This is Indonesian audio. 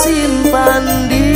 simpan di